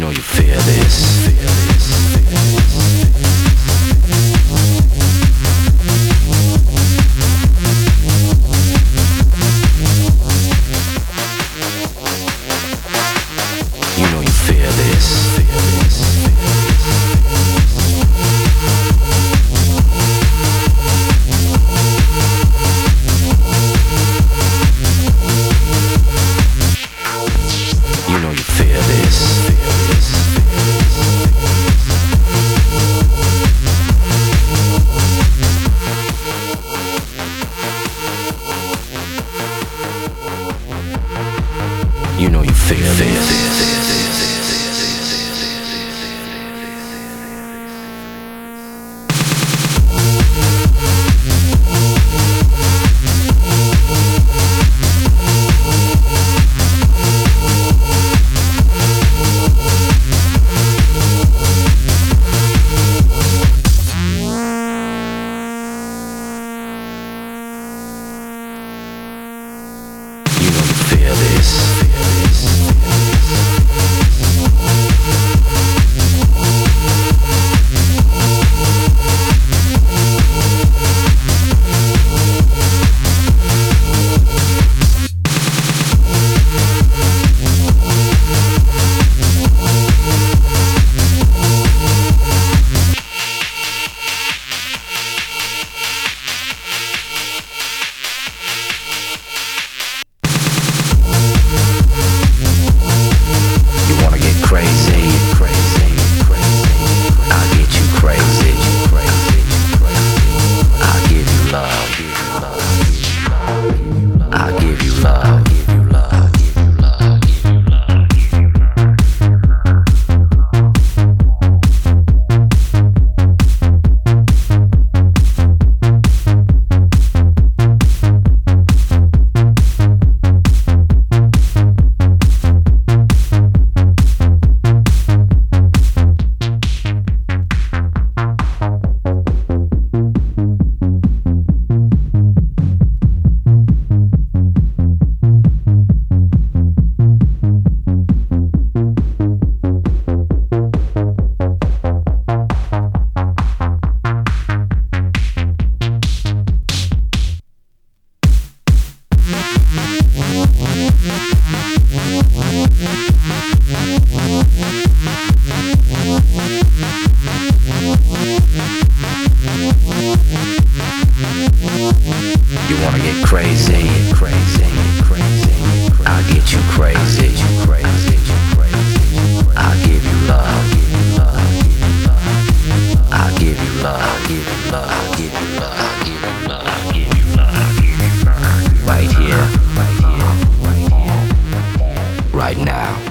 know you fear this. Fear this. wanna get crazy, crazy, crazy. I'll get you crazy, crazy, crazy. I'll give you love, I'll give you love, give you love, give you love, give you give you love, right here, right now.